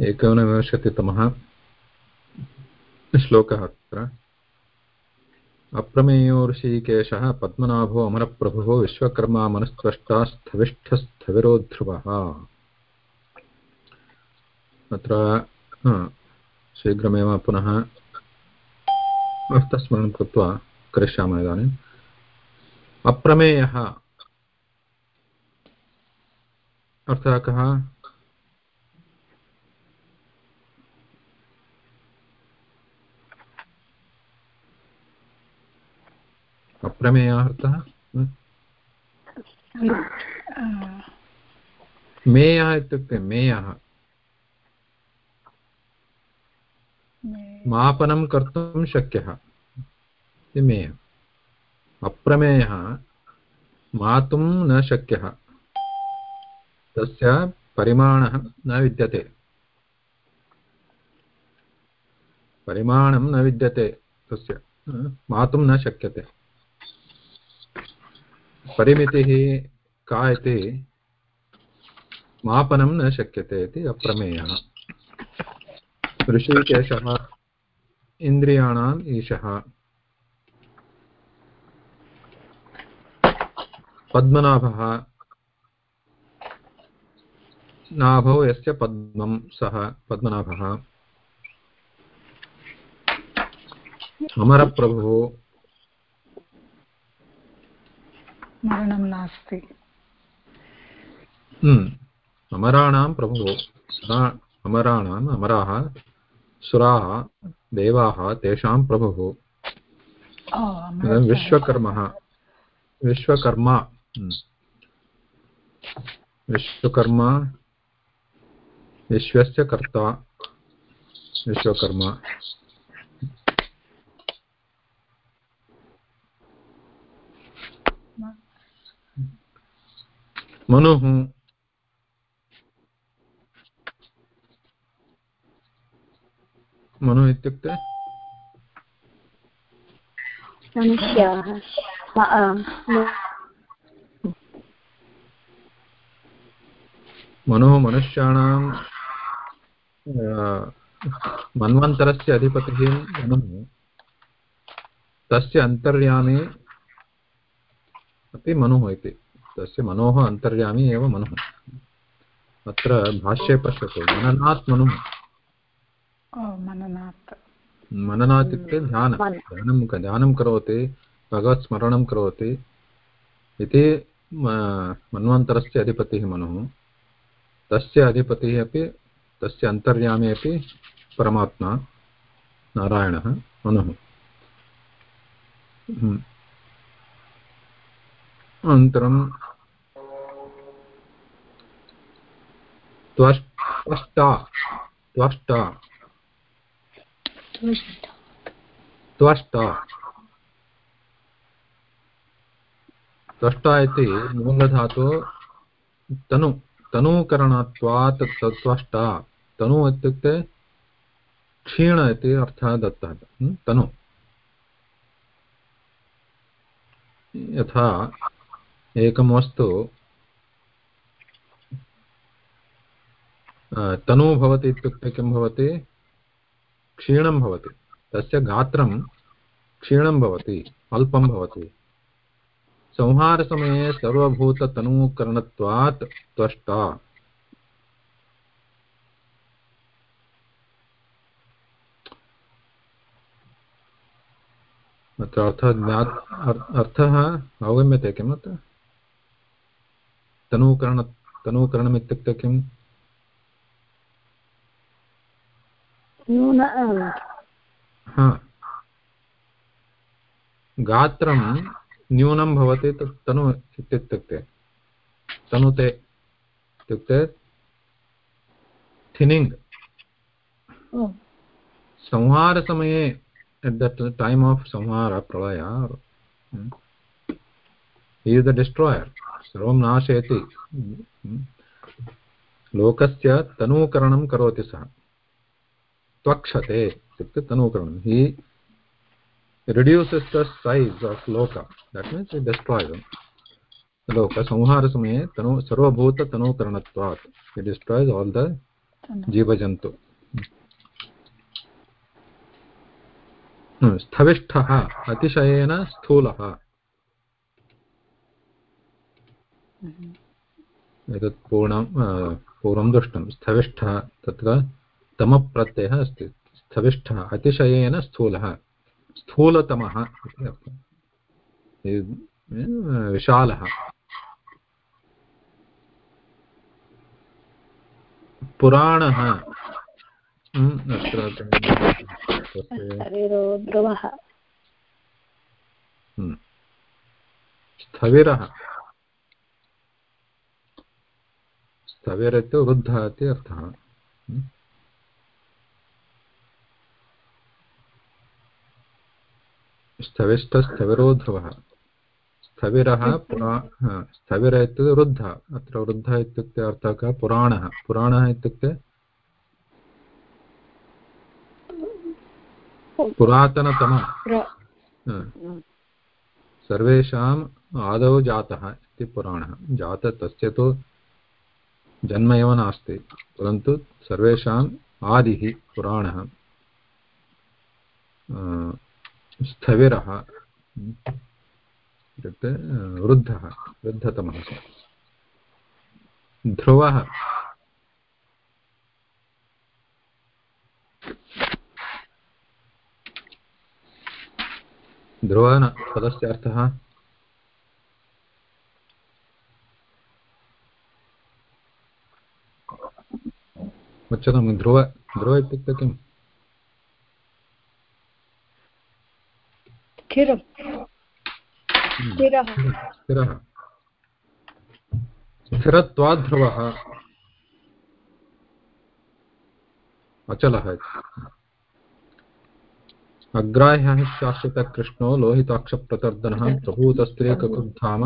एकोनविंशतितमः श्लोकः अत्र। अप्रमेयो ऋषिकेशः पद्मनाभो अमरप्रभुः विश्वकर्मा मनस्त्वष्टा स्थविष्ठस्थविरोध्रुवः अत्र शीघ्रमेव पुनः अर्थस्मरणं कृत्वा करिष्यामः इदानीम् अप्रमेयः। अर्थः कः? अप्रमेयः अर्थः? मेयः इत्युक्ते मेयः। मापनं कर्तुं शक्यः। इति मेयः। अप्रमेयः मातुं न शक्यः। तस्य परिमाणः न विद्यते। परिमाणं न विद्यते तस्य। मातुं न शक्यते। परिमितिः का इति मापनं न शक्यते इति अप्रमेयः। ऋषिकेशः इन्द्रियाणाम् ईशः। पद्मनाभः, नाभौ यस्य पद्मं, सः पद्मनाभः। अमरप्रभुः मरणं नास्ति। हम्म, अमराणां प्रभुः अमराणाम् अमराः सुराः देवाः तेषां प्रभुः। विश्वकर्मः। विश्वकर्मा। हम्म। विश्वकर्मा। विश्वस्य कर्ता। विश्वकर्मा। मनुः। मनु इत्युक्ते? मनुष्याः। मनुः। मनुष्याणां मन्वन्तरस्य अधिपतिः मनुः। तस्य अन्तर्यामी अपि मनुः इति। तस्य मनोः अन्तर्यामी एव मनुः। अत्र भाष्ये पश्यतु मननात् मनुः। मननात्। इत्युक्ते ध्यानं। ध्यानं ध्यानं करोति भगवत् स्मरणं करोति। इति मन्वन्तरस्य अधिपतिः मनुः। तस्य अधिपतिः अपि तस्य अन्तर्यामी अपि परमात्मा नारायणः मनुः। हम्म। अनन्तरं त्वष्टा इति मूलधातु तनु, तनूकरणत्वात् त्वष्टा। तनु इत्युक्ते क्षीण इति अर्थः दत्तः। तनु। यथा एकं वस्तु तनु भवति इत्युक्ते किं भवति? क्षीणं भवति। तस्य गात्रं क्षीणं भवति, अल्पं भवति। संहारसमये सर्वभूततनूकरणत्वात् त्वष्टा। अत्र अर्थः ज्ञात् अर्थः अवगम्यते किम् अत्र तनूकरण तनूकरणम् इत्युक्ते किम् गात्रं न्यूनं भवति तनु इत्युक्ते। तनुते इत्युक्ते थिनिङ्ग्। संहारसमये टैम् आफ् संहार प्रलय। इस् द डिस्ट्रायर् सर्वं नाशयति। लोकस्य तनूकरणं करोति सः। त्वक्षते इत्युक्ते तनूकरणं हि रिड्यूसस् द सैज़् आफ् लोक देट् मीन्स् डिस्ट्राय्डम् लोकसंहारसमये तनु सर्वभूततनूकरणत्वात् डिस्ट्राय्स् आल् द जीवजन्तु स्थविष्ठः अतिशयेन स्थूलः एतत् पूर्णं पूर्वं दृष्टं. स्थविष्ठः तत्र तमप्रत्ययः अस्ति। स्थविष्ठः अतिशयेन स्थूलः। स्थूलतमः। विशालः। पुराणः। स्थविरः स्थविर इत्युक्ते वृद्धः इति अर्थः। स्थविष्ठस्थविरो ध्रुवः स्थविरः पुरा स्थविर इत्युक्ते वृद्धः। अत्र वृद्धः इत्युक्ते अर्थः कः? पुराणः। पुराणः इत्युक्ते? पुरातनतम। सर्वेषाम् आदौ जातः इति पुराणः। जात तस्य तु जन्म एव नास्ति। परन्तु सर्वेषाम् आदिः पुराणः। स्थविरः। इत्युक्ते वृद्धः वृद्धतमः। ध्रुवः। ध्रुवः पदस्य अर्थः? उच्यतां ध्रुव ध्रुव इत्युक्ते किम्? स्थिरम् स्थिरः। स्थिरः। स्थिरत्वात् ध्रुवः अचलः अग्राह्यः शाश्वतकृष्णो लोहिताक्षप्रतर्दनः प्रभूतस्त्रीककुद्धाम।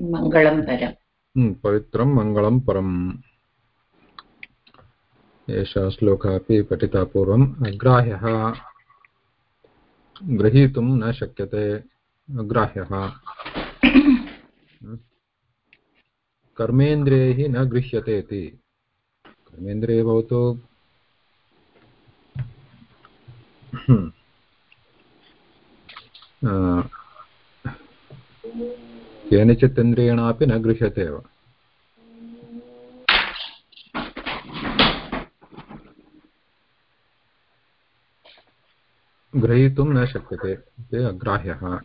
मङ्गलं परम्। पवित्रं मङ्गलं परम्। एषः श्लोकः अपि पठिता पूर्वम्। अग्राह्यः गृहीतुं न शक्यते। अग्राह्यः। कर्मेन्द्रियैः न गृह्यते इति। कर्मेन्द्रिये भवतु। केनचित् इन्द्रियेणापि न गृह्यते एव। ग्रहीतुं न शक्यते, ते अग्राह्यः।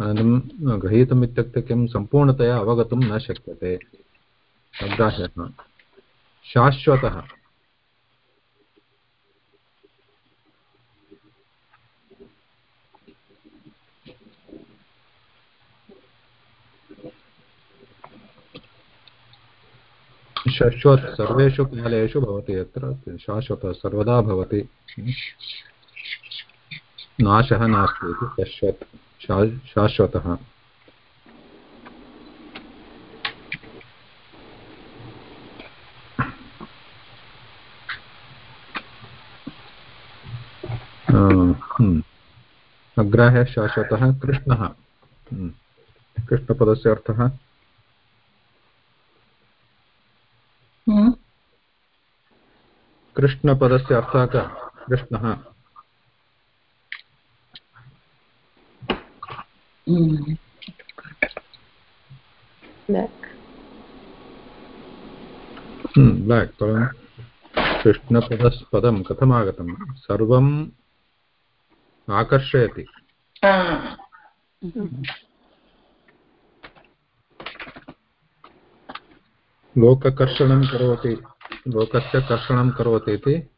अनन्तरं ग्रहीतुम् इत्युक्ते किं? सम्पूर्णतया अवगतुं न शक्यते। अग्राह्यः। शाश्वतः। शाश्वत सर्वेषु कालेषु भवति, यत्र शाश्वतः सर्वदा भवति। नाशः नास्ति इति शाश्वत। शाश्वतः अग्राह्यः शाश्वतः कृष्णः। कृष्णपदस्य अर्थः? कृष्णपदस्य अर्थः कः कृष्णः। ब्लाक् परं कृष्णपदपदं कथमागतं? सर्वम् आकर्षयति। लोककर्षणं करोति लोकस्य कर्षणं करोति इति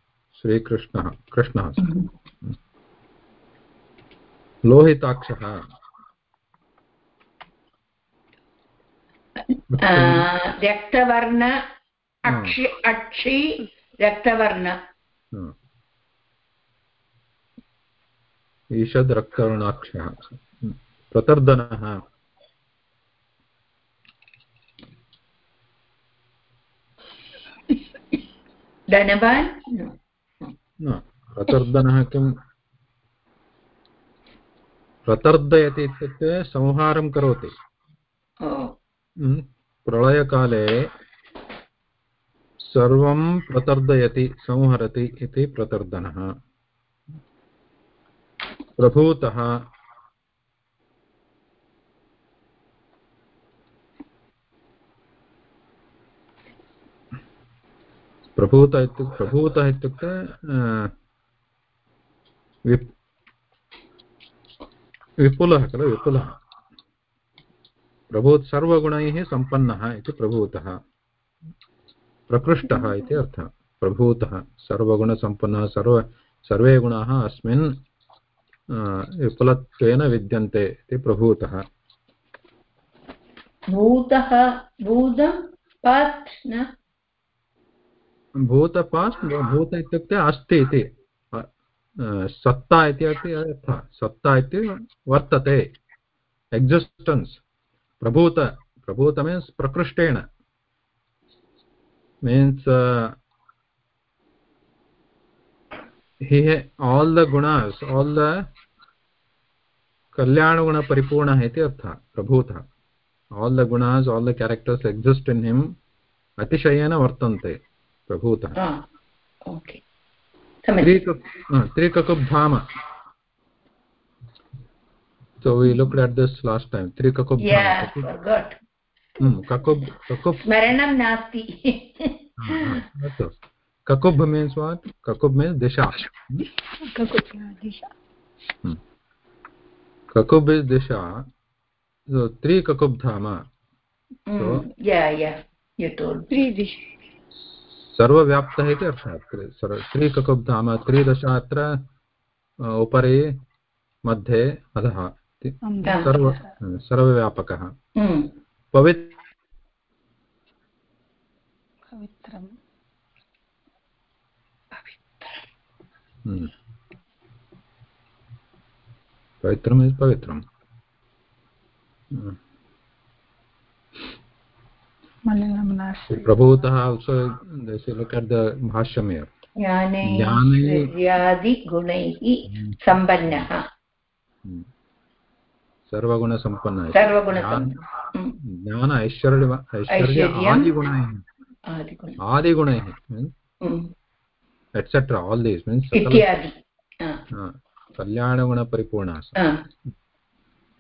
श्रीकृष्णः कृष्णः लोहिताक्षः। रक्तवर्ण अक्षि अक्षि रक्तवर्ण ईषद् रक्तवर्णाक्षः प्रतर्दनः धनवान् प्रतर्दनः किं प्रतर्दयति इत्युक्ते संहारं करोति प्रलयकाले सर्वं प्रतर्दयति संहरति इति प्रतर्दनः प्रभूतः प्रभूत इत्युक्ते प्रभूतः इत्युक्ते विप् विपुलः खलु विपुलः प्रभूत् सर्वगुणैः सम्पन्नः इति प्रभूतः। प्रकृष्टः इति अर्थः। प्रभूतः सर्वगुणसम्पन्नः सर्व सर्वे गुणाः अस्मिन् विपुलत्वेन विद्यन्ते इति प्रभूतः। भूतः भूतं न? इत्युक्ते अस्ति इति। सत्ता इति अर्थः। सत्ता इति वर्तते। एक्सिस्टेन्स् प्रभूत प्रभूत मीन्स् प्रकृष्टेण ऑल हि हे आल् द गुणास् आल् द कल्याणगुणपरिपूर्णः इति अर्थः प्रभूतः the गुणास् all the characters exist in him अतिशयेन वर्तन्ते प्रभूतः so we looked at this last time trikakub yeah kakub. forgot hmm kakub kakub smaranam nasti kakub means what kakub means disha kakub disha hmm. kakub is disha so tri kakub dhama mm. so yeah yeah you told tri disha सर्वव्याप्तः इति अर्थः त्रिककुब्धाम त्रिदश अत्र उपरि मध्ये अधः अस्ति। सर्वव्यापकः। हम्म। पवित्रम्। हम्म। पवित्रम् पवित्रम्। हम्म। प्रभूतः भाष्यमेव ज्ञाने सम्पन्नः। सर्वगुणसम्पन्नः ज्ञान ऐश्वर्य ऐश्वर्य आदिगुणैः आदिगुणैः एट्सेट्रा आल् दीस् मीन्स् कल्याणगुणपरिपूर्णः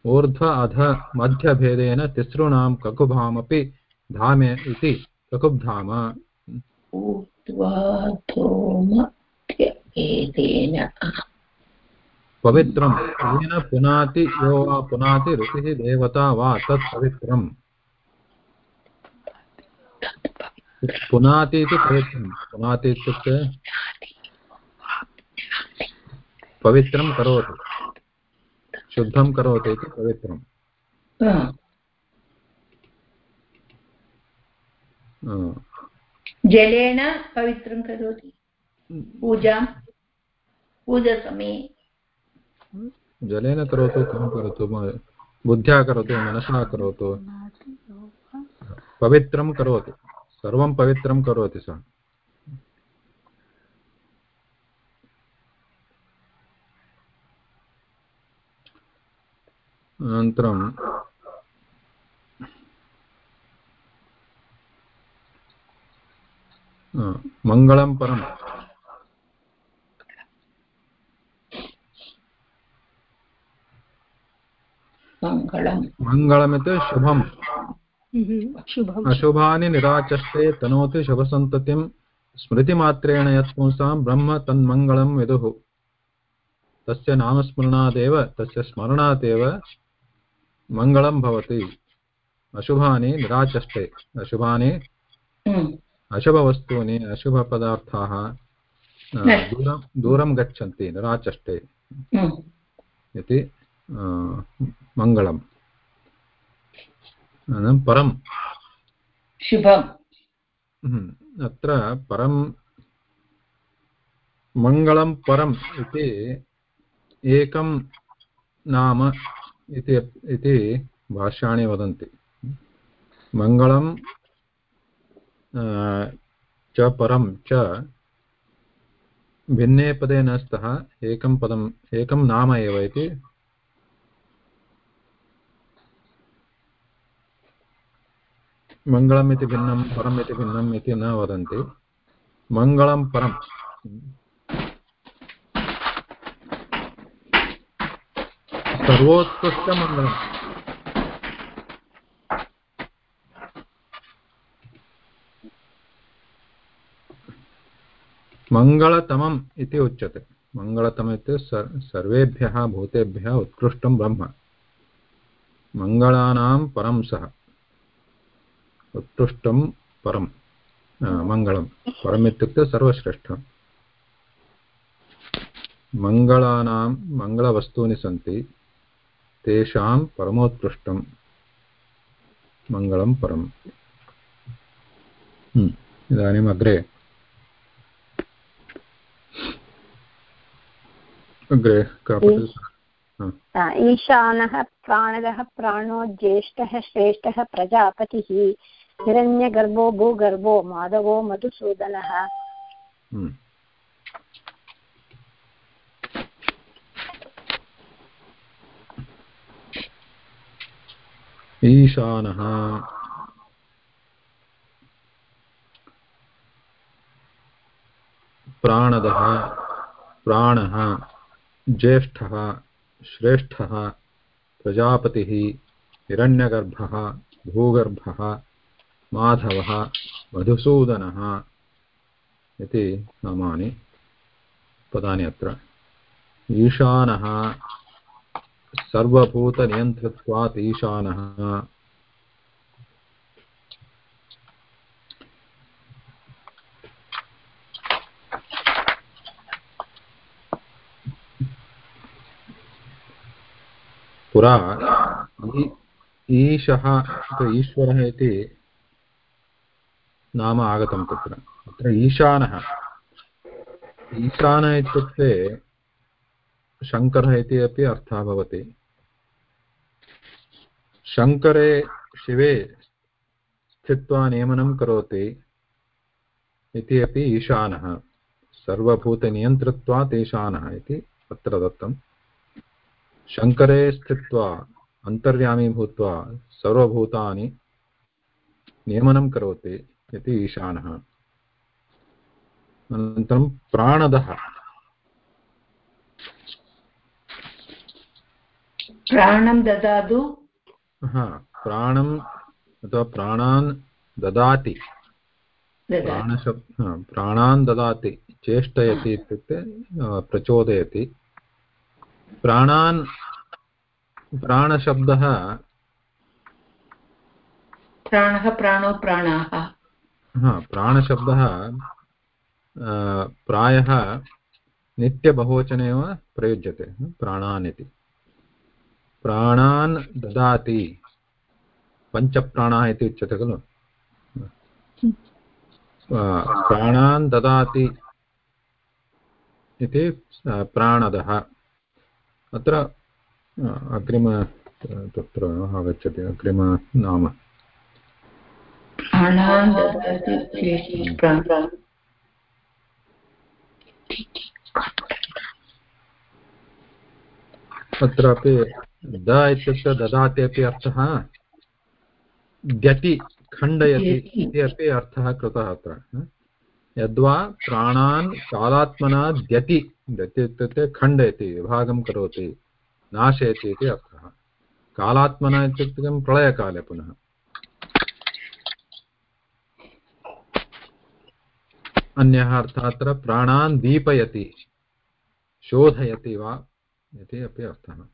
ऊर्ध्व अध मध्यभेदेन तिसॄणां ककुभामपि धामे इति ककुब्धाम पवित्रं येन पुनाति यो वा पुनाति ऋषिः देवता वा तत् पवित्रम्। पुनाति इति पवित्रं पुनाति इत्युक्ते पवित्रं करोति। शुद्धं करोति इति पवित्रम्। जलेन पवित्रं करोति। पूजां। पूजासमये जलेन करोतु किं करोतु बुद्ध्या करोतु मनसा करोतु। पवित्रं करोतु। सर्वं पवित्रं करोति सः। अनन्तरं मङ्गलं परम् मङ्गलमिति शुभम्। अशुभानि निराचष्टे तनोति शुभसन्ततिं स्मृतिमात्रेण यत् पुंसां ब्रह्म तन्मङ्गलं विदुः। तस्य नामस्मरणादेव तस्य स्मरणात् एव मङ्गलं भवति। अशुभानि निराचष्टे अशुभानि अशुभवस्तूनि अशुभपदार्थाः दूरं दूरं गच्छन्ति निराचष्टे इति मङ्गलम् परं शुभम् अत्र परं मङ्गलं परम् इति एकं नाम इति भाष्याणि वदन्ति मङ्गलं च परं च भिन्ने पदे न स्तः एकं पदम् एकं नाम एव इति मङ्गलम् इति भिन्नं परम् इति भिन्नम् इति न वदन्ति मङ्गलं परं सर्वोत्कृष्टमङ्गलम् मङ्गलतमम् इति उच्यते मङ्गलतमम् इत्युक्ते सर्वेभ्यः भूतेभ्यः उत्कृष्टं ब्रह्म मङ्गलानां परं सः उत्कृष्टं परं मङ्गलं। परम् इत्युक्ते सर्वश्रेष्ठं मङ्गलानां मङ्गलवस्तूनि सन्ति तेषां परमोत्कृष्टं मङ्गलं परम्। हम्म, इदानीम् अग्रे। अग्रे ईशानः प्राणदः प्राणो ज्येष्ठः श्रेष्ठः प्रजापतिः। हिरण्यगर्भो भूगर्भो माधवो मधुसूदनः हम्म। ईशानः प्राणदः प्राणः ज्येष्ठः श्रेष्ठः प्रजापतिः हिरण्यगर्भः भूगर्भः माधवः मधुसूदनः इति नामानि पदानि अत्र। ईशानः सर्वभूतनियन्तृत्वात् ईशानः। पुरा ईशः ईश्वरः इति नाम आगतं तत्र। तत्र ईशानः। ईशानः इत्युक्ते शङ्करः इति अपि अर्थः भवति। शङ्करे शिवे स्थित्वा नियमनं करोति इति अपि ईशानः। सर्वभूतनियन्तृत्वात् ईशानः इति अत्र दत्तं। शङ्करे स्थित्वा, अन्तर्यामी भूत्वा सर्वभूतानि नियमनं करोति। इति ईशानः। अनन्तरं प्राणदः। प्राणं ददातु। हा प्राणम् अथवा प्राणान् ददाति। प्राणशब् प्राणान् ददाति चेष्टयति इत्युक्ते प्रचोदयति। प्राणान् प्राणशब्दः प्राणः प्राणो प्राणाः। प्राणशब्दः प्रायः नित्यबहुवचने एव प्रयुज्यते प्राणान् इति प्राणान् ददाति, पञ्चप्राणाः इति उच्यते खलु? प्राणान् ददाति इति प्राणदः। अत्र अग्रिम तत्र, आगच्छति, अग्रिम नाम। अत्रापि द इत्युक्ते ददाति अपि अर्थः द्यति खण्डयति इति अपि अर्थः कृतः अत्र। यद्वा प्राणान् कालात्मना द्यति द्यति इत्युक्ते खण्डयति, विभागं करोति, नाशयति इति अर्थः। कालात्मना इत्युक्ते प्रलयकाले पुनः। अन्यः अर्थः अत्र प्राणान् दीपयति। शोधयति वा? इति अपि अर्थः।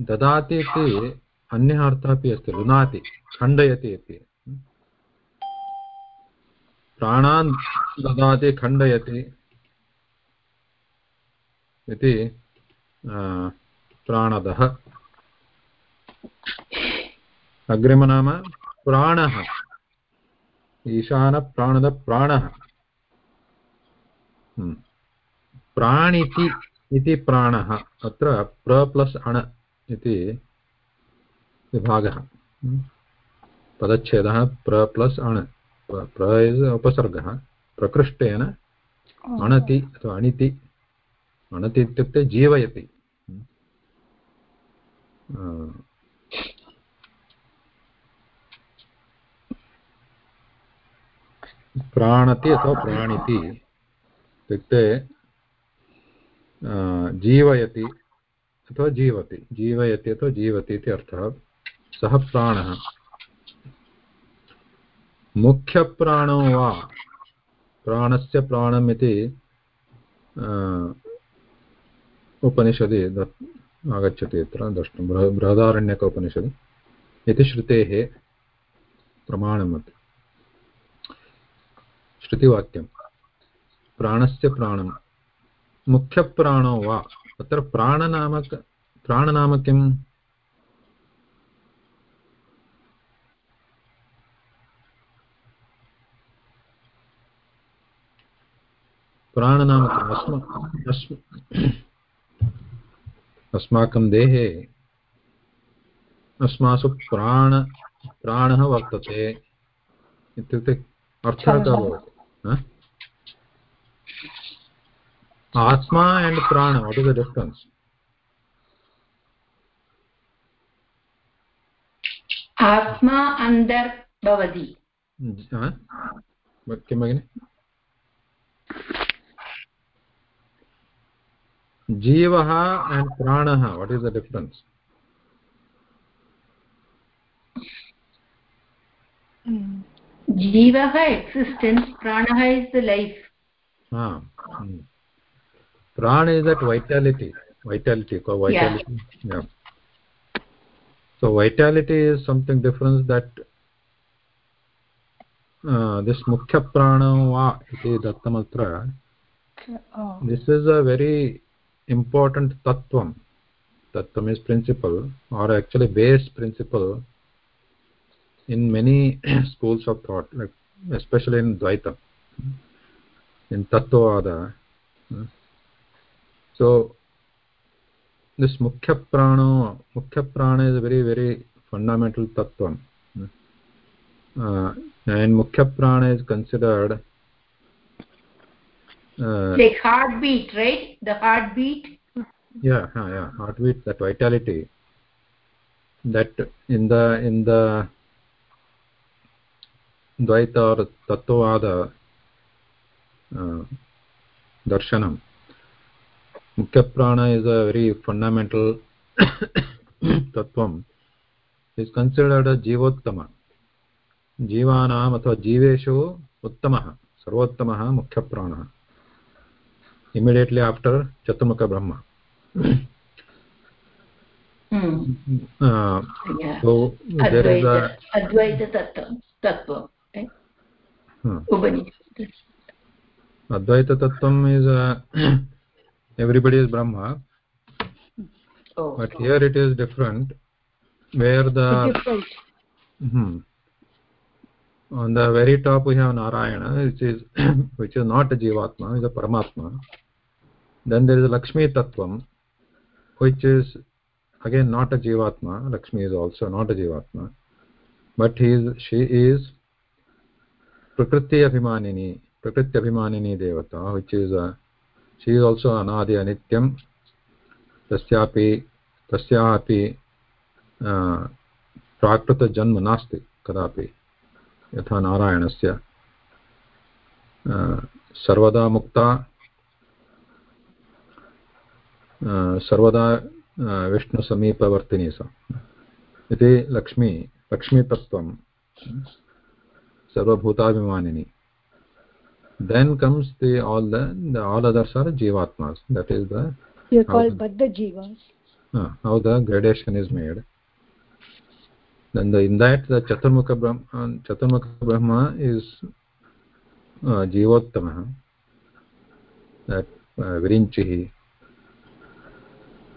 ददाति इति अन्यः अर्थः अपि अस्ति, लुनाति, खण्डयति इति। प्राणान् ददाति, खण्डयति इति प्राणदः। अग्रिमनाम, प्राणः। ईशानप्राणदप्राणः हम्म। प्राणिति इति प्राणः। अत्र प्र प्लस् अण इति विभागः। हम्म। पदच्छेदः प्र प्लस् अण्। प्र इस् उपसर्गः। प्रकृष्टेन अणति अथवा अणिति। अणति इत्युक्ते जीवयति। प्राणति अथवा प्राणिति इत्युक्ते जीवयति अथवा जीवति, जीवयति अथवा जीवति इति अर्थः सः प्राणः। मुख्यप्राणो वा, प्राणस्य प्राणम् इति उपनिषदि आगच्छति अत्र द्रष्टुं बृहदारण्यक उपनिषदि। इति श्रुतेः प्रमाणम् अत्र श्रुतिवाक्यं प्राणस्य प्राणं मुख्यप्राणो वा? अत्र प्राणनामक प्राणनाम किम्? प्राणनाम किम्? अस्माकं देहे अस्मासु प्राण प्राणः वर्तते। इत्युक्ते अर्थः कः भवति? आत्मा एण्ड् प्राण वाट् इस् द डिफ्रेन्स् आत्मा अन्दर् भवति किं भगिनि जीवः एण्ड् प्राणः वाट् इस् द डिफ्रेन्स् जीवः एक्सिस्टेन्स् प्राणः इस् द लैफ् प्राण is that vitality vitality called vitality yeah. yeah so vitality is something different that uh, this mukhya prana va iti dattamatra oh. this is a very important tattvam tattvam is principle or actually base principle in many schools of thought like especially in dvaita in tattvavada so this mukhya prana mukhya prana is a very very fundamental tattvam uh, and mukhya prana is considered uh, like heartbeat right? The heartbeat? Yeah yeah. Heartbeat that vitality. That in the in the द्वैत और तत्ववाद दर्शन मुख्य प्राण is a very fundamental तत्व is considered जीवोत्तम। जीवा अथवा जीवेशु उत्तम सर्वोत्तम मुख्य प्राण immediately after Chaturmukh Brahma. Hmm. Uh, so there is a Advaita tattva, tattva. Upanishad. Advaita tattvam is uh, everybody is Brahma, Oh. but here it is different, where the different hmm, on the very top we have Narayana, which is which is not a Jivatma, is a Paramatma. Then there is Lakshmi Tattvam, which is again not a Jivatma. Lakshmi is also not a Jivatma, but he is she is Prakriti Abhimanini, Prakriti Abhimanini Devata, which is a she is also Anadi Anityam. तस्यापि तस्याः अपि प्राकृतजन्म नास्ति कदापि यथा नारायणस्य सर्वदा मुक्ता सर्वदा विष्णुसमीपवर्तिनी सा इति Lakshmi लक्ष्मीतत्त्वं सर्वभूताभिमानिनी then comes the all the, the all others are jivatmas that is the you call baddha jivas uh, how the gradation is made then the, in that the chaturmukha brahma chaturmukha brahma is uh, jivottamah that uh, virinchihi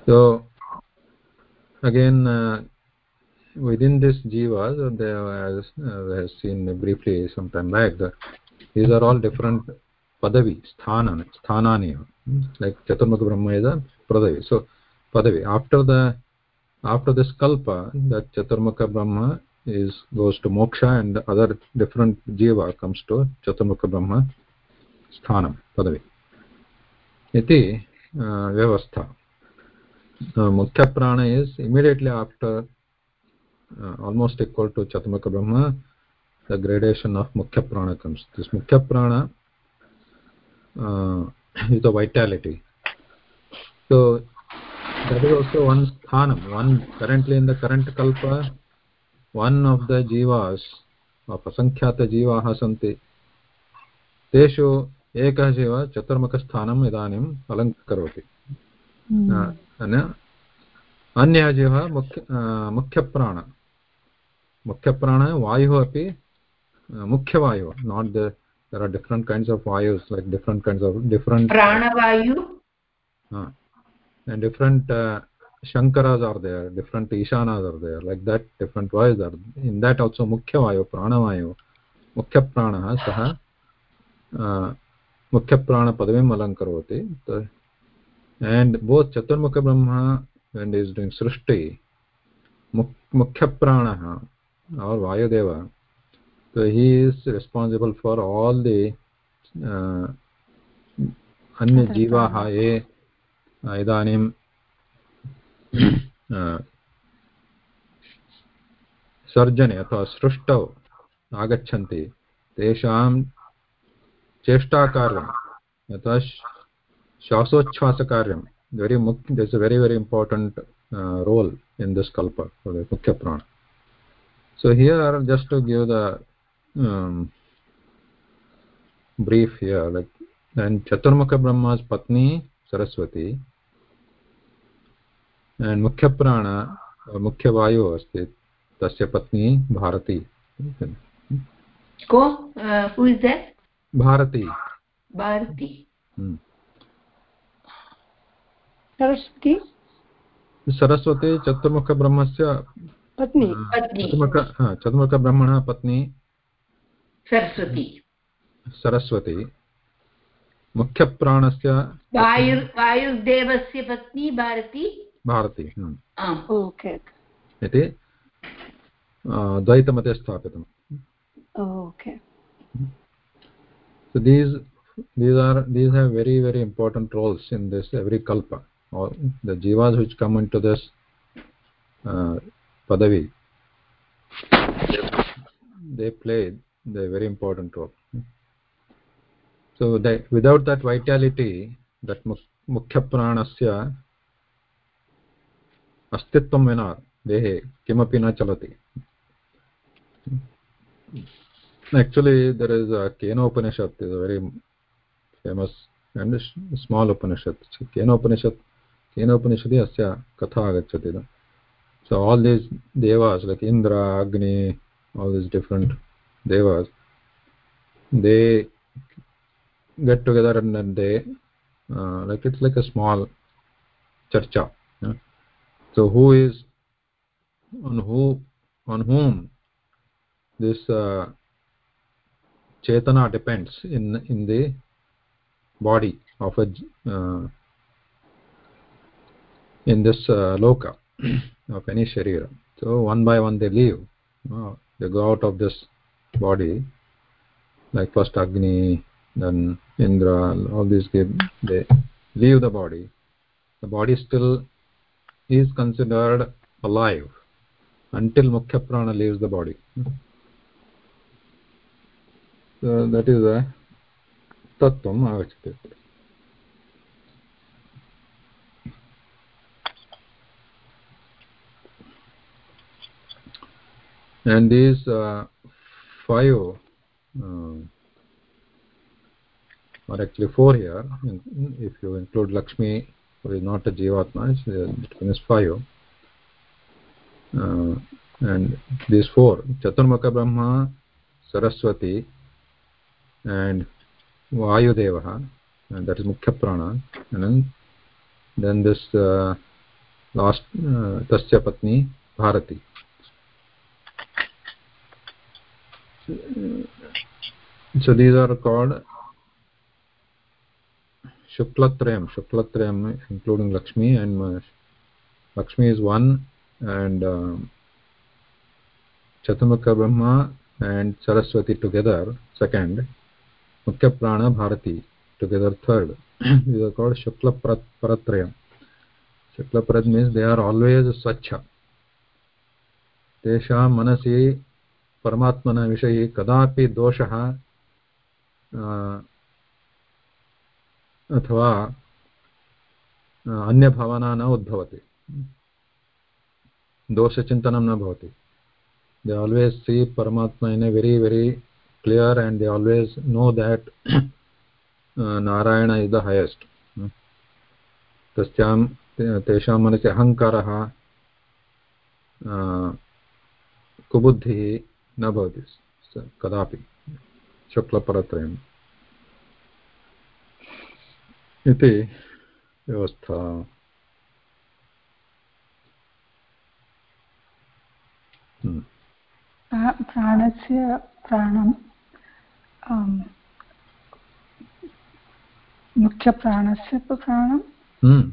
so again uh, within this there as uh, has seen briefly some time back the, these are all different padavi sthana sthanani like chaturmukha brahma is a padavi. So padavi after the after this kalpa that chaturmukha brahma is goes to moksha and other different jiva comes to chaturmukha brahma sthanam padavi. Iti uh, vyavastha. Uh, mukhya prana is immediately after almost equal to chaturmukha brahma the gradation of mukhya prana comes this mukhya prana uh, is the vitality so that is also one sthanam one currently in the current kalpa one of the jivas of asankhyaata jivaah santi तेषु एकः जीव चतुर्मुखस्थानम् इदानीम् अलङ्करोति अन्यः जीवः मुख्य मुख्यप्राण मुख्यप्राण वायुः अपि मुख्यवायुः not the there are different kinds of vayus like different kinds of different pranavayu uh, and different uh, shankaras are there different ishanas are there like that different vayus are in that also mukhya vayu pranavayu mukhya pranah sah मुख्यप्राणपदवीम् अलङ्करोति and both chaturmukha brahma when he is doing srishti mukhya prana or vayudeva so he is responsible for all the uh, अन्य जीवाः ये इदानीं सर्जने अथवा सृष्टौ आगच्छन्ति तेषां चेष्टाकार्यं यथा श्वासोच्छ्वासकार्यं very there's a very very important uh, role in this kalpa for the mukhya prana so here just to give the um, brief here like then chaturmukha brahma's patni saraswati and mukhya prana mukhya vayu asti tasya patni bharati ko uh, who is that bharati bharati hmm. Saraswati Saraswati चतुर्मुखब्रह्मस्य पत्नी चतुर्मुख चतुर्मुखब्रह्मणः पत्नी सरस्वती सरस्वती मुख्यप्राणस्य वायुर् वायुर्देवस्य पत्नी Bharti Bharti okay इति द्वैतमते स्थापितम् okay so these these are these have very very important roles in this every kalpa or the jivas which come into this uh, padavi they play the very important role so that without that vitality that mukhya pranasya अस्तित्वं विना देहे किमपि न चलति actually there is a kena upanishad is a very famous and small upanishad kena upanishad केनोपनिषदि अस्य कथा आगच्छति so all these devas like indra agni all these different devas they get together and then they uh, like it's like a small charcha yeah? so who is on who on whom this uh, chetana depends in in the body of a uh, in this uh, loka of any sharira. So one by one they leave. Uh, they go out of this body like first agni then indra all these give, they leave the body. The body still is considered alive until mukhya prana leaves the body. So that is a tattvam agachati and these uh, five uh, or actually four here if you include lakshmi who is not a jivatma it is five uh, and these four chaturmukha brahma saraswati and vayudeva and that is mukhya prana and then, then this uh, last uh, tasya patni bharati so these are called shuklatrayam shuklatrayam including lakshmi and uh, lakshmi is one and uh, chatumukha brahma and saraswati together second mukhya prana bharati together third these are called shukla paratrayam shukla parat means they are always swachha tesham manasi परमात्मन विषये कदापि दोषः अथवा अन्यभावना न उद्भवति। दोषचिन्तनं न भवति। दे always see परमात्मा in a very very clear and they always know that Narayan is the highest तस्यां मन से अहंकार कुबुद्धि न भवति कदापि। शुक्लपरत्रयम्। इति व्यवस्था। प्राणस्य प्राणं मुख्यप्राणस्य प्राणं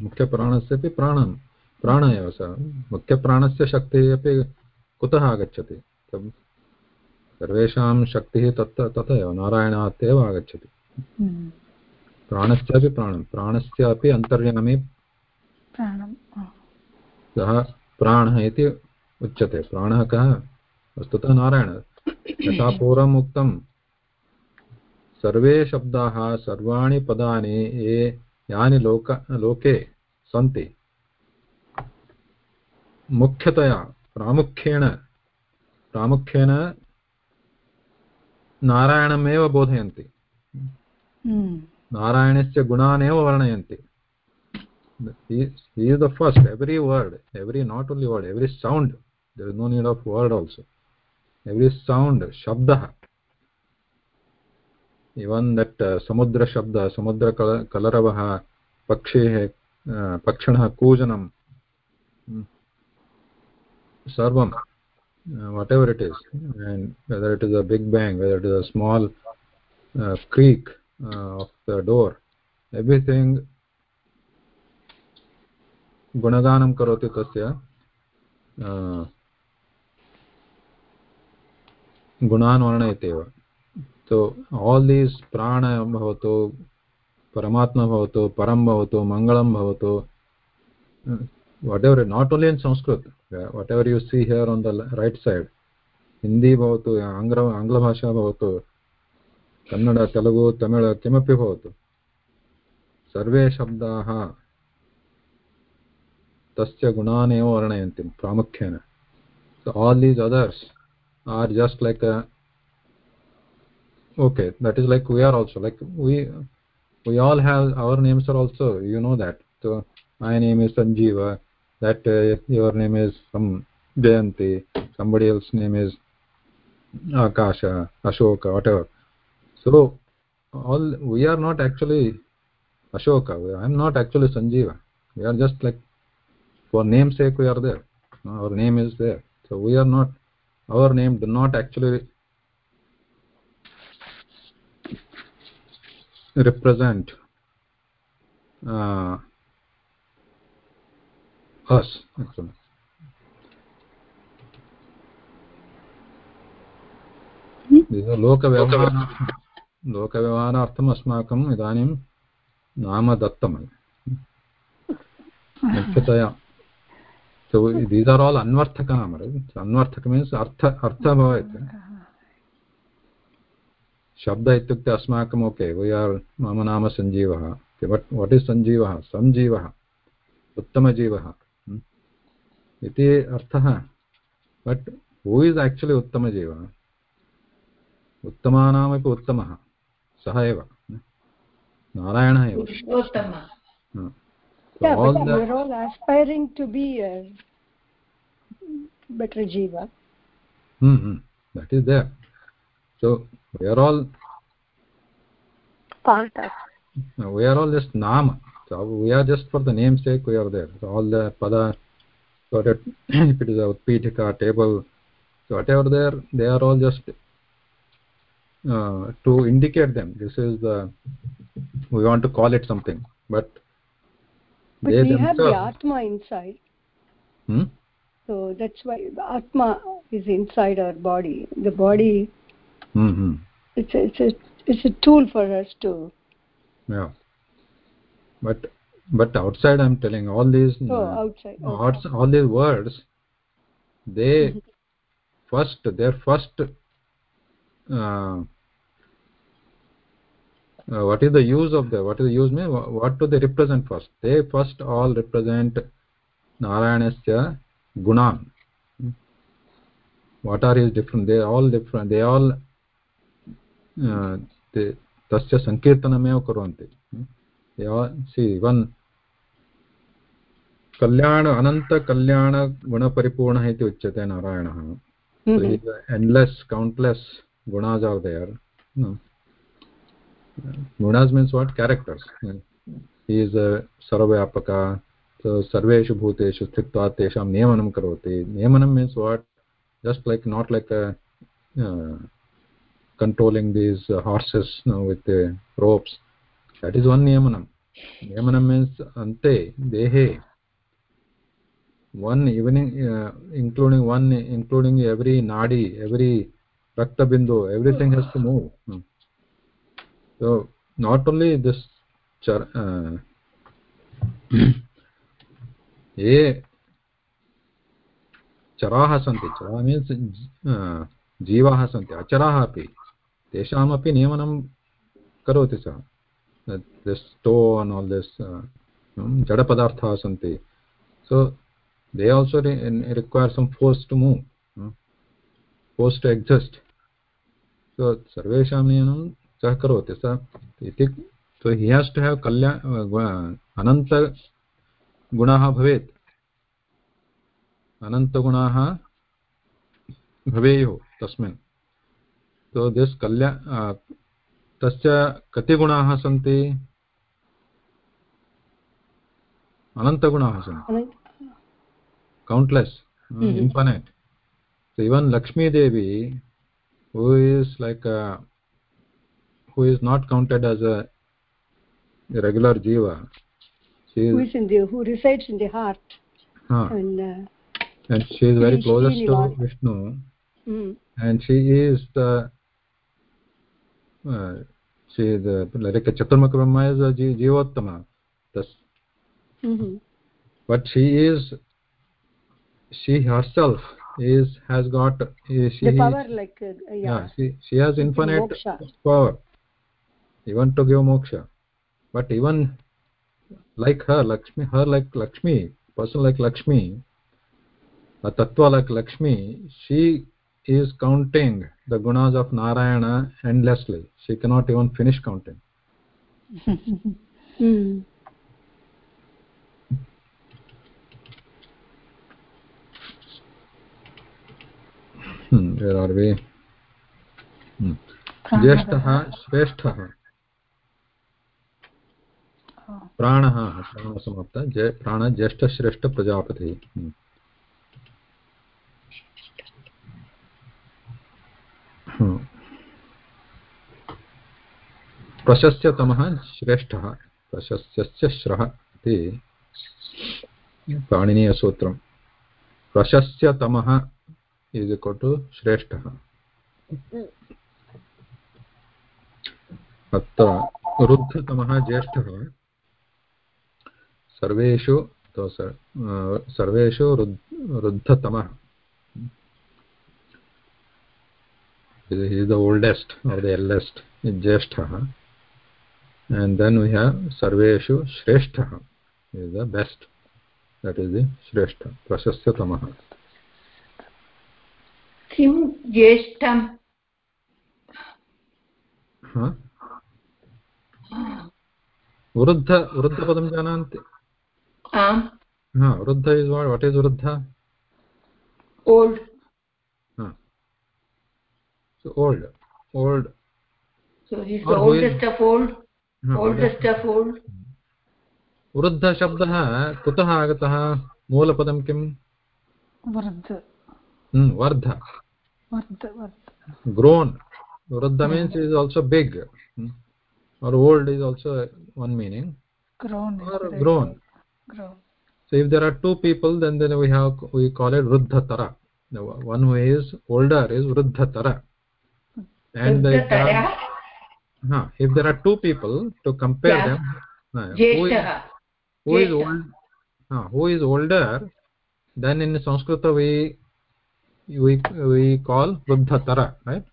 मुख्यप्राणस्यपि प्राणं प्राण एव सः। मुख्यप्राणस्य शक्तिः अपि कुतः आगच्छति? सर्वेषां शक्तिः तत् तत एव नारायणात् एव आगच्छति। प्राणस्यापि प्राणं प्राणस्य अन्तर्यामी सः प्राणः इति उच्यते। प्राणः कः? वस्तुतः नारायण। यथा पूर्वम् उक्तं सर्वे शब्दाः सर्वाणि पदानि ये यानि लोक लोके सन्ति मुख्यतया प्रामुख्येन प्रामुख्येन नारायणमेव बोधयन्ति। hmm. नारायणस्य गुणानेव वर्णयन्ति। The first every word every not only word every sound there is no need of word also every sound शब्दः इवन् दट् समुद्रशब्दः समुद्रकलरवः पक्षेः पक्षिणः कूजनं सर्वं uh, whatever it is and whether it is a big bang whether it is a small uh, creak uh, of the door everything गुणगानं करोति तस्य गुणान् वर्णयति एव सो आल् दीस् प्राण भवतु परमात्मा भवतु परं भवतु मङ्गलं भवतु whatever not only in sanskrit whatever you see here on the right side hindi bhavatu angla angla bhasha bhavatu kannada telugu tamil bhavatu सर्वे शब्दाः तस्य गुणान् एव वर्णयन्ति प्रामुख्येन so all these others are just like a okay that is like we are also like we we all have our names are also you know that so my name is sanjeeva that uh, your name is some Jayanti, somebody else's name is Akasha, Ashoka, whatever. So all we are not actually Ashoka. I am not actually Sanjeeva. We are just like for namesake we are there. Our name is there. So we are not. Our name do not actually represent uh, us. Excellent. लोकव्यवहारार्थम् अस्माकम् इदानीं नाम दत्तम् मुख्यतया so these are all अन्वर्थक नाम अन्वर्थक means अर्थ अर्थः भवेत् शब्द इत्युक्ते अस्माकम् ओके वै आर् मम नाम सञ्जीवः वट् इस् सञ्जीवः सञ्जीवः उत्तमजीवः इति अर्थः बट् हू इस् आक्चुलि उत्तमजीवः उत्तमानामपि उत्तमः सः एव नारायणः एव Yeah, but the... we're all aspiring to be a better jiva. Hmm, hmm. That is there. So we are all part of. We are all just nama. So we are just for the namesake we are there. So all the pada, so that if it is a utpitika table, so whatever there, they are all just uh, to indicate them. This is the we want to call it something, but but we have the atma inside. Hmm? So that's why the atma is inside our body. The body. Mm-hmm. It's a, it's a it's a tool for us to. Yeah but but outside i'm telling all these oh, outside okay. all these words they first their first uh, uh, what is the use of the what is the use mean what do they represent first they first all represent narayanasya gunan what are his different they all different they all uh, they tasya sankirtanam eva all सेवन् कल्याण अनन्तकल्याणगुणपरिपूर्णः इति उच्यते Narayan. Endless countless गुणाज् are there गुणाज् means what characters he is सर्वव्यापक सर्वेषु भूतेषु स्थित्वा तेषां नियमनं करोति। नियमनं means what just like not like controlling these horses with ropes that is one नियमनं नियमनं मीन्स् अन्ते देहे one evening including one including every नाडि every रक्तबिन्दु everything has to move so not only this चर् ये चराः सन्ति चरा मीन्स् जीवा सी अचरा अभी तेषामपि नियमनं करोति सः दिस् स्टोन् आल् दिस् जडपदार्थाः सन्ति so, they also re require some force to move force to exist. So sarvesham niyanam सः करोति स इति so he has to have कल्याण अनन्तगुणाः भवेत् अनन्तगुणाः भवेयुः तस्मिन् सो दिस् कल्या तस्य कति गुणाः सन्ति? अनन्तगुणाः सन्ति। Countless infinite even Lakshmidevi who is like who is not counted as a regular जीव she is very closest to vishnu. Mm. and she is the like a chaturmukha brahma is a jivottama thus mm -hmm. but she is she herself is has got she the power like uh, yeah. yeah she she has infinite moksha. power even to give moksha but even like her lakshmi her like lakshmi person like lakshmi a tattva like lakshmi she is counting the gunas of narayana endlessly she cannot even finish counting hmm. Hmm, where are we hmm. ज्येष्ठः श्रेष्ठः प्राणः प्राणसमाप्त प्राण ज्येष्ठश्रेष्ठप्रजापतिः प्रशस्यतमः श्रेष्ठः, प्रशस्यस्य श्रः इति पाणिनीयसूत्रं प्रशस्यतमः इस् इक्वल् टु श्रेष्ठः। अत्र रुद्धतमः ज्येष्ठः। सर्वेषु तो सर्वेषु रुद्धतमः। Is the oldest or the eldest is jyeshtha and then we have sarveshu shrestha is the best that is the shrestha prashastyatamah kim jyeshtam ha वृद्ध वृद्धपदं जानन्ति Um, no, Vruddha is what? What is Vruddha? so old old. So he's oldest of old oldest of old. वृद्ध शब्दः कुतः आगतः? मूलपदं किं वृद्ध। वर्ध। Grown वृद्ध। Means is also big or old is also one meaning grown so if there are two people then then we have we वृद्धतर one who is older is वृद्धतर and if there, are, huh, if there are two people to compare yeah. them uh, who is, who is old uh, who is older then in sanskrit we we we call ruddhatara right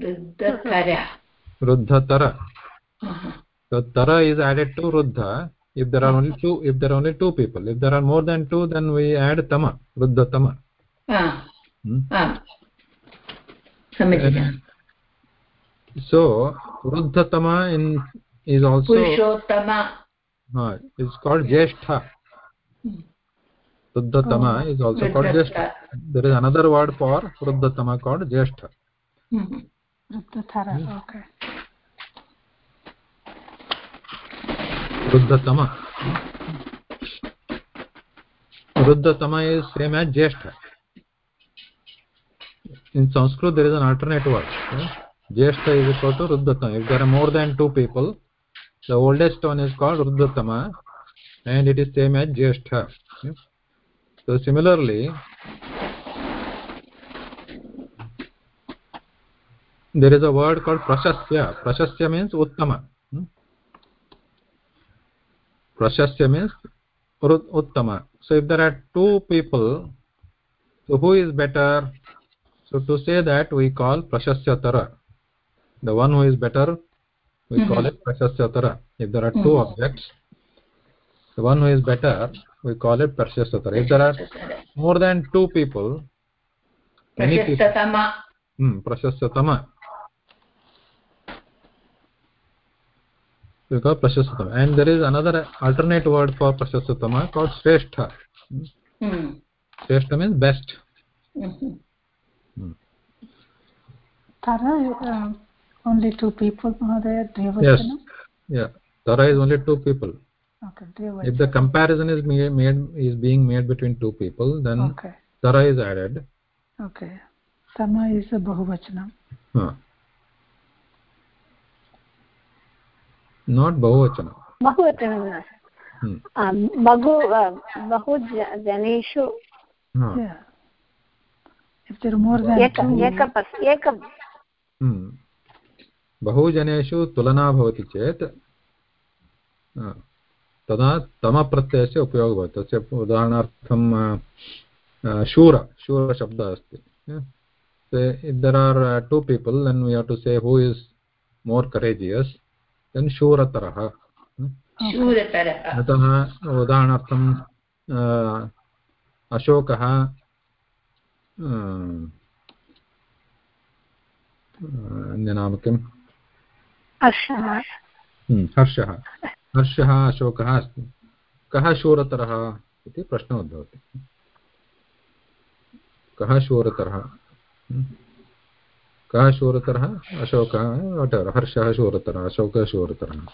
Ruddhatara. ruddhatara Uh-huh. so tara is added to ruddha if there are only two if there are only two people if there are more than two then we add tama ruddhatama Ah, hmm? ah. Samajita. so ruddhatama in is also Purushottama. uh, is called jeshtha ruddhatama is also called jeshtha there is another word for ruddhatama called jeshtha Mhm. The Tara, okay. ruddhatama ruddhatama is same as jeshtha in sanskrit there is an alternate word right? jeshtha is equal to ruddhatama if there are more than two people the oldest one is called ruddhatama and it is same as jeshtha okay? so similarly there is a word called prashasya prashasya means uttama hmm? prashasya means uttama so if there are two people so who is better so to say that we call prashasya tara the one who is better we call it prashasya tara if there are two objects the one who is better we call it prashasya tara if there are more than two people Prashastatama. hmm, prashasya tama we call prashasya tama and there is another alternate word for prashasya tama called shrestha. Hmm. Hmm. means best. Mhm. Tara, uh, only two people are there, yes yeah tara is only two people Okay, if the comparison is made, made is being made between two people then Okay, tara is added okay. Tama is a Bahuvachanam. huh. not bahuvachana बहुवचनं hmm. आम्, बहु बहु ज- जनेषु huh. Yeah. If there are more than एकम्. बहुजनेषु तुलना भवति चेत् तदा तमप्रत्ययस्य उपयोगः भवति तस्य उदाहरणार्थं शूर शूरशब्दः अस्ति if are people then we have to say who is more courageous then shuratarah शूरतरः अतः उदाहरणार्थं अशोकः अन्यनाम किम्? हर्षः। हम्म, हर्षः। हर्षः अशोकः अस्ति। कः शूरतरः इति प्रश्नः उद्भवति। कः शूरतरः? हम्म, कः शूरतरः? अशोकः वटेवर् हर्षः शूरतरः अशोकः शूरतरः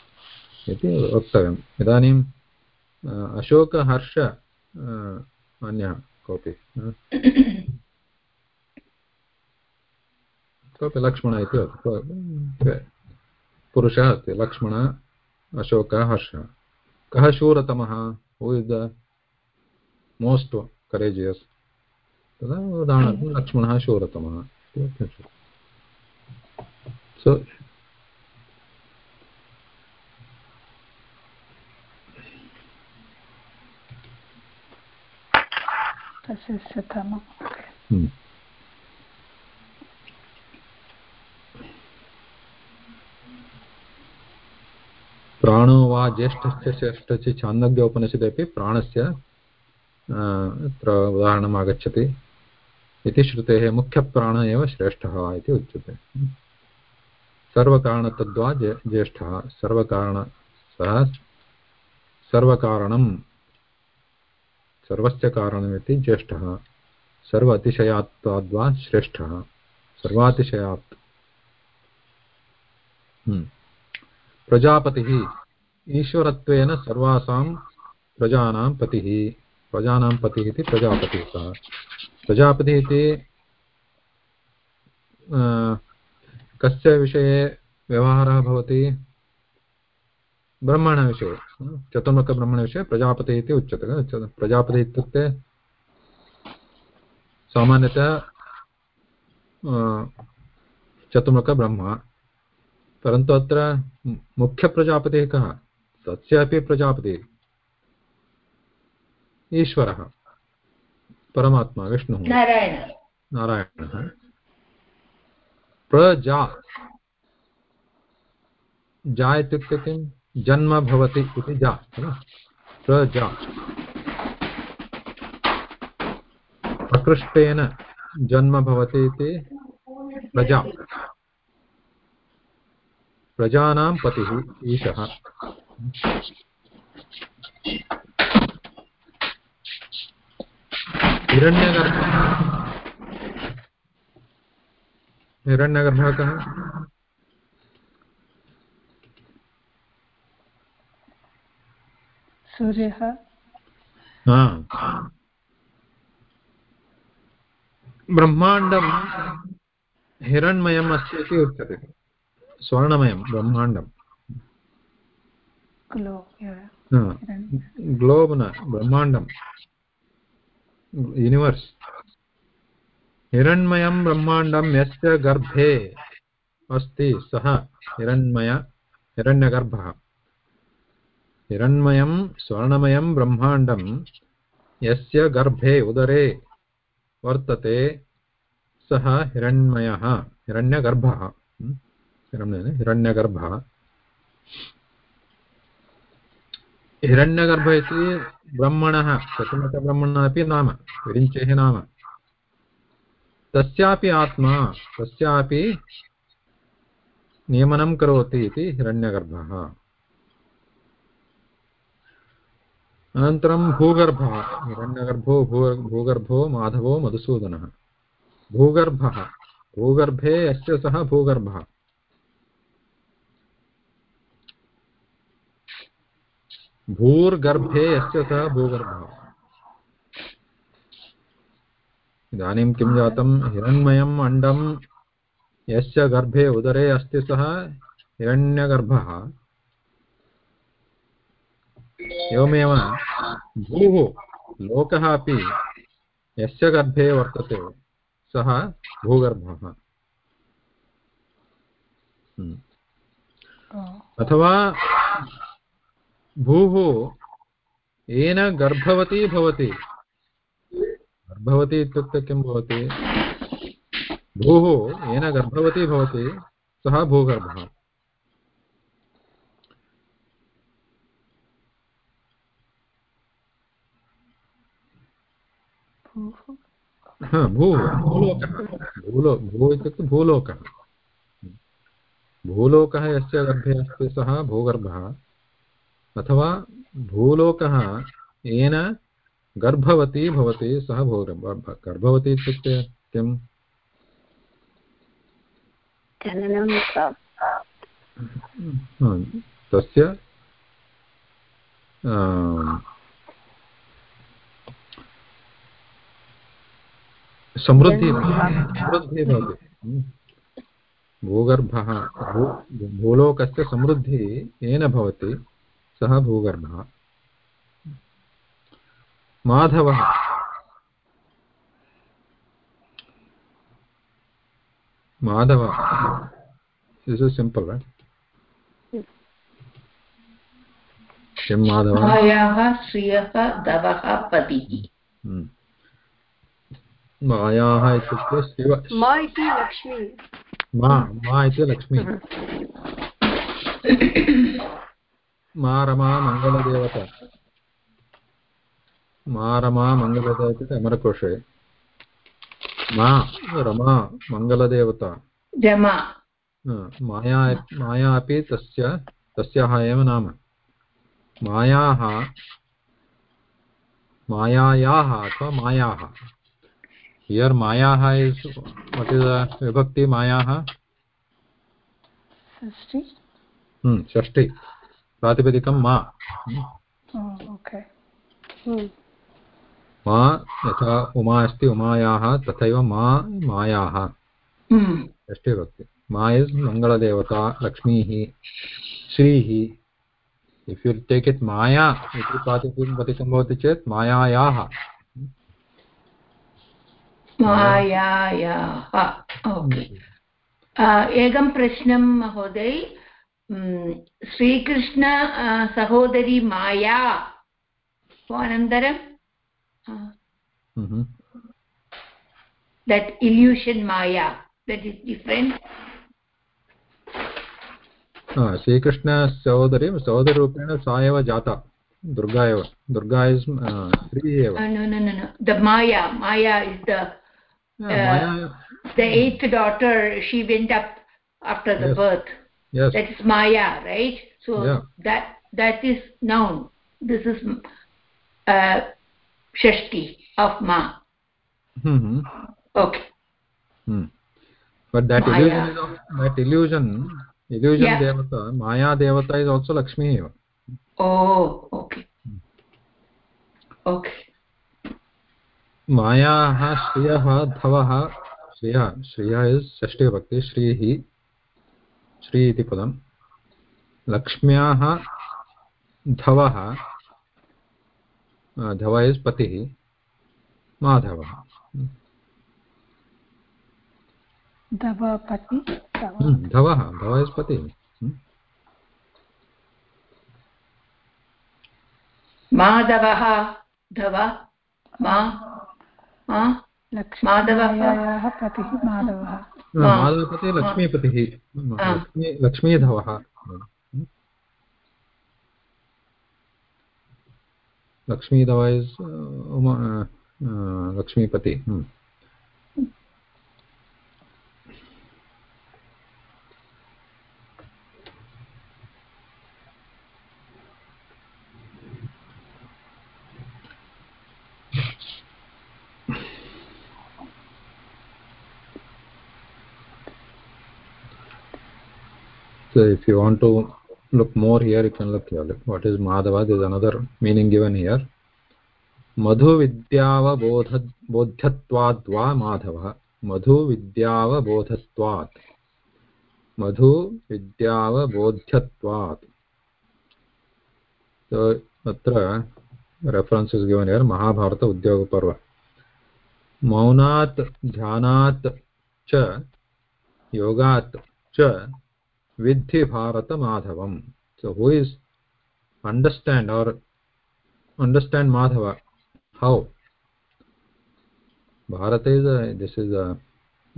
इति वक्तव्यम्। इदानीं अ, अशोकहर्ष अन्यः कोऽपि। अ, कोऽपि लक्ष्मण इति पुरुषः अस्ति लक्ष्मण अशोकः हर्षः। कः शूरतमः? Who is the most courageous तदा उदाहरणार्थं लक्ष्मणः शूरतमः। सो तस्य Tama. प्राणो वा ज्येष्ठस्य श्रेष्ठस्य छान्दोग्योपनिषदपि प्राणस्य अ, अत्र उदाहरणम् आगच्छति। इति श्रुतेः मुख्यप्राणः एव श्रेष्ठः इति उच्यते। सर्वकारणतद्वा ज्ये ज्येष्ठः। सर्वकारण सः सर्वकारणं सर्वस्य कारणमिति ज्येष्ठः। सर्व अतिशयात्वाद्वा श्रेष्ठः। सर्वातिशयात्। हम्म। प्रजापतिः। ईश्वरत्वेन सर्वासां प्रजानां पतिः। प्रजानां पतिः इति प्रजापतिः सः। प्रजापतिः इति कस्य विषये व्यवहारः भवति? ब्रह्मणविषये चतुर्मुखब्रह्मणविषये प्रजापतिः इति उच्यते। प्रजापतिः इत्युक्ते सामान्यतः चतुर्मुखब्रह्म परन्तु अत्र मुख्यप्रजापतिः कः? तस्यापि प्रजापतिः। ईश्वरः। परमात्मा विष्णुः। नारायण। नारायणः। प्रजा। जा इत्युक्ते किं जन्म भवति इति जा किल प्रजा। प्रकृष्टेन जन्म भवति इति प्रजा। प्रजानां पतिः ईशः। हिरण्यगर्भः। हिरण्यगर्भः कः? सूर्यः। हा। ब्रह्माण्डं हिरण्मयम् अस्ति इति उच्यते। स्वर्णमयं ब्रह्माण्डं ग्लो ग्लोब् न ब्रह्माण्डं यूनिवर्स् हिरण्मयं ब्रह्माण्डं यस्य गर्भे अस्ति सः हिरण्मय हिरण्यगर्भः हिरण्मयं स्वर्णमयं ब्रह्माण्डं यस्य गर्भे उदरे वर्तते सः हिरण्मयः हिरण्यगर्भः हिरण्य हिरण्यगर्भः। हिरण्यगर्भ इति ब्रह्मणः चतुर्मुखब्रह्मणः अपि नाम, विरिञ्चेः नाम। तस्यापि आत्मा, तस्यापि नियमनं करोति इति हिरण्यगर्भः। अनन्तरं भूगर्भः, हिरण्यगर्भो, भू भूगर्भो माधवो मधुसूदनः। भूगर्भः, भूगर्भे यस्य सः भूगर्भः। भूर्गर्भे यस्य सः भूगर्भः। इदानीं किं जातं? हिरण्मयम् अण्डं यस्य गर्भे उदरे अस्ति सः हिरण्यगर्भः। एवमेव भूः लोकः अपि यस्य गर्भे वर्तते सः भूगर्भः। अथवा भूः येन गर्भवती भवति। गर्भवती इत्युक्ते किं भवति? भूः येन गर्भवती भवति सः भूगर्भः। भूः? भूलोकः। भूलो भू इत्युक्ते भूलोकः। भूलोकः यस्य गर्भे अस्ति सः भूगर्भः। अथवा भूलोकः येन गर्भवती भवति सः भूगर्भ गर्भवती इत्युक्ते किम्? तस्य समृद्धिः समृद्धिः भवति। भूगर्भः भू भूलोकस्य समृद्धिः येन भवति सः भूगर्भः। माधवः। माधव। दिस् इस् सिम्पल् किं माधवः श्रियः दवः पतिः। मायाः इत्युक्ते शिव। मा इति लक्ष्मी। मा मा इति लक्ष्मी। मा रमा मङ्गलदेवता मा रमा मङ्गलदेवता इति अमरकोशे। मा रमा मङ्गलदेवता रमा। माया माया अपि तस्य तस्याः एव नाम। मायाः मायायाः अथवा मायाः। हियर् मायाः इस् वट् इस् विभक्ति मायाः? षष्टि षष्टि प्रातिपदिकं मा। ओके। मा यथा उमा अस्ति उमायाः तथैव मा मायाः। षष्ठी भक्ति मा इस् मङ्गलदेवता लक्ष्मीः श्रीः। इफ् यु टेक् इट् माया इति प्रातिपदिकं भवति चेत् मायायाः। मायायाः। एकं प्रश्नं महोदय। श्रीकृष्ण सहोदरी माया अनन्तरं that illusion maya that is different श्रीकृष्णसोदरी सोदरूपेण सा एव जाता दुर्गा एव दुर्गा इस् स्त्री एव no no no no the maya maya is the uh, the eighth daughter she went up after the yes. birth yes that is maya right so Yeah. that that is noun this is uh shashti of ma mm -hmm. okay hmm. but that Maya. illusion is of, that illusion illusion Yeah. devata maya devata is also lakshmi eva oh okay hmm. okay मायाः श्रियः धवः श्रियः श्रियः is षष्ठीभक्ति श्रीः श्री इति पदं लक्ष्म्याः धवः धव इस् पतिः माधवः। धवः धव। इस् पतिः। माधवः धव माधवः? पतिः माधवः। माधवपतिः लक्ष्मीपतिः लक्ष्मीधवः. हम्म। लक्ष्मीधव इस् लक्ष्मीपति हम्म। So if you want to look more here, you can look here. What is Madhava? There is another meaning given here. मधु विद्यावबोध बोध्यत्वाद्वा माधवः मधु विद्यावबोधत्वात् मधु विद्यावबोध्यत्वात् so अत्र reference is given here Mahabharat उद्योग पर्व मौनात् ध्यानात् च योगात् च vidhi bharata madhavam so who is understand or understand madhava how bharata is a this is a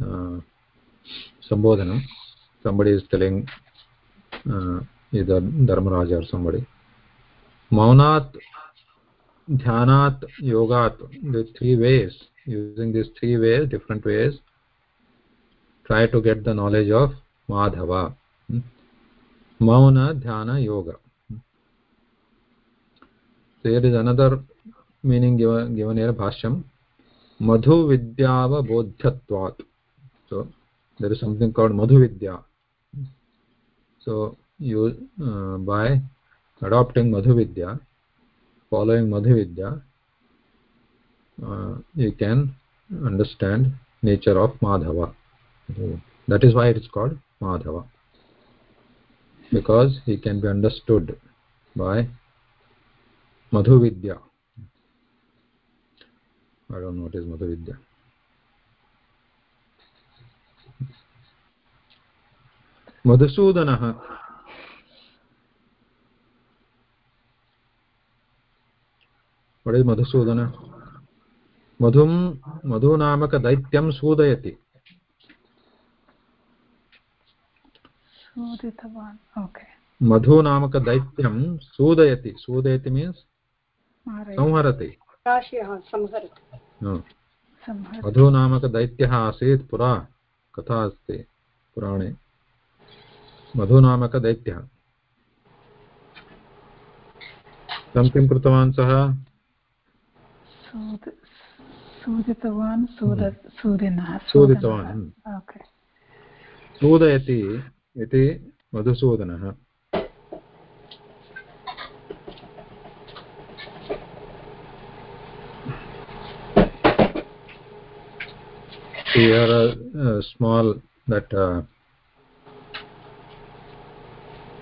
uh, sambodhanam somebody is telling uh, either dharmaraja or somebody maunat dhyanat yogat the three ways using these three ways different ways try to get the knowledge of madhava mauna dhyana yoga so here is another meaning given, given here bhashyam madhu vidyava bodhyatvat so there is something called madhu vidya so you uh, by adopting madhu vidya following madhu vidya uh, you can understand nature of madhava that is why it is called madhava because he can be understood by madhu vidya i don't know what is madhu vidya मधुसूदनः what is madhusudana madhum madhu शोधितवान् okay. मधु नामक दैत्यं सूदयति। सूदयति means संहरति। राशिः संहरति। हा। संहर मधु नामक दैत्यः आसीत् पुरा। कथा अस्ति पुराणे। मधु नामक दैत्यः। तं किं कृतवान् सः? सूदितवान् सूदितवान्। सूदयति। इति मधुसूदनः। Here a, a small that uh,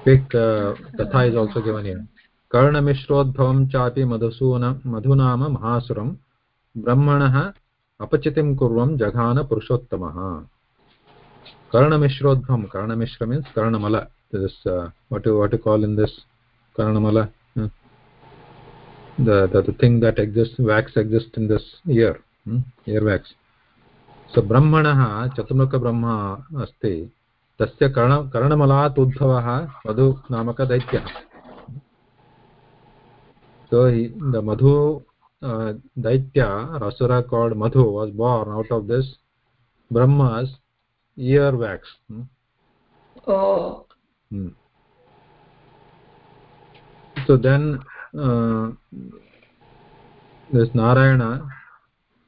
big uh, also given here. कर्णमिश्रोद्भवं चापि मधुसून मधुनाम महासुरं ब्रह्मणः अपचितिं कुर्वं जघान पुरुषोत्तमः। कर्णमिश्रोद्भवं कर्णमिश्र means karnamala this uh, what you what you call in this karnamala hmm? the, the the thing that exists wax exists in this ear hmm? ear wax सो ब्रह्मणः चतुर्मुखब्रह्मा अस्ति तस्य कर्ण कर्णमलात् उद्भवः मधु so he, the madhu uh, daitya asura called madhu was born out of this brahma's ear wax hmm? oh Hmm. so then uh, this narayana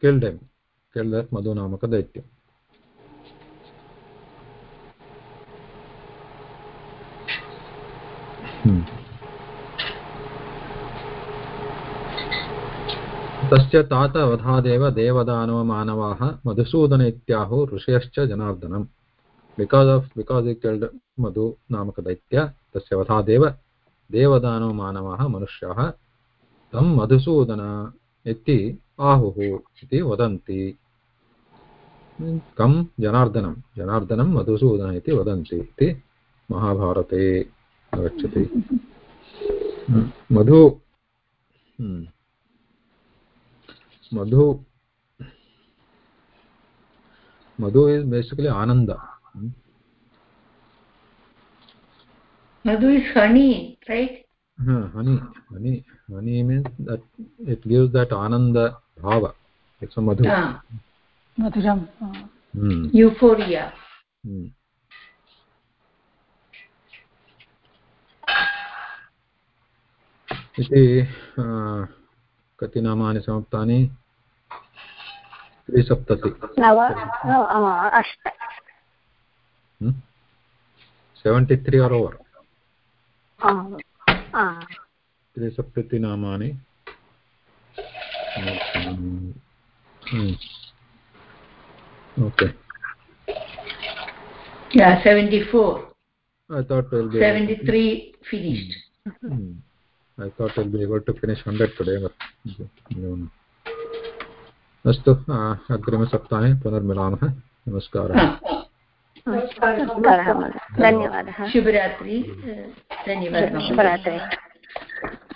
killed him killed that madhu namaka daitya hmm. तस्य तातवधादेव देवदानव मानवाः मधुसूदन इत्याहुः ऋषयश्च जनार्दनम्। Because of because he killed Madhu नामकदैत्य, तस्य वधादेव देवदानव मानवाः मनुष्याः तं मधुसूदन इति आहुः इति वदन्ति। कं जनार्दनं जनार्दनं मधुसूदन इति वदन्ति इति महाभारते आगच्छति मधु मधु मधु is basically Anand. Madhu honey honey honey honey means आनंद मधु। मधुरम हाँ। हम्म। कति हम्म। हाँ, नामानि समाप्तानि। त्रिसप्तति नव अष्ट सेवेण्टि त्री आर् ओवर् त्रिसप्ततिनामानि okay yeah 74 i thought we'll be 73 finished hmm. i thought i'll be able to finish 100 today but अस्तु अग्रिमसप्ताहे पुनर्मिलामः। नमस्कारः। धन्यवादः। शुभरात्रि। धन्यवादः। शुभरात्रि।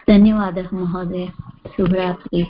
धन्यवादः महोदय। शुभरात्रि।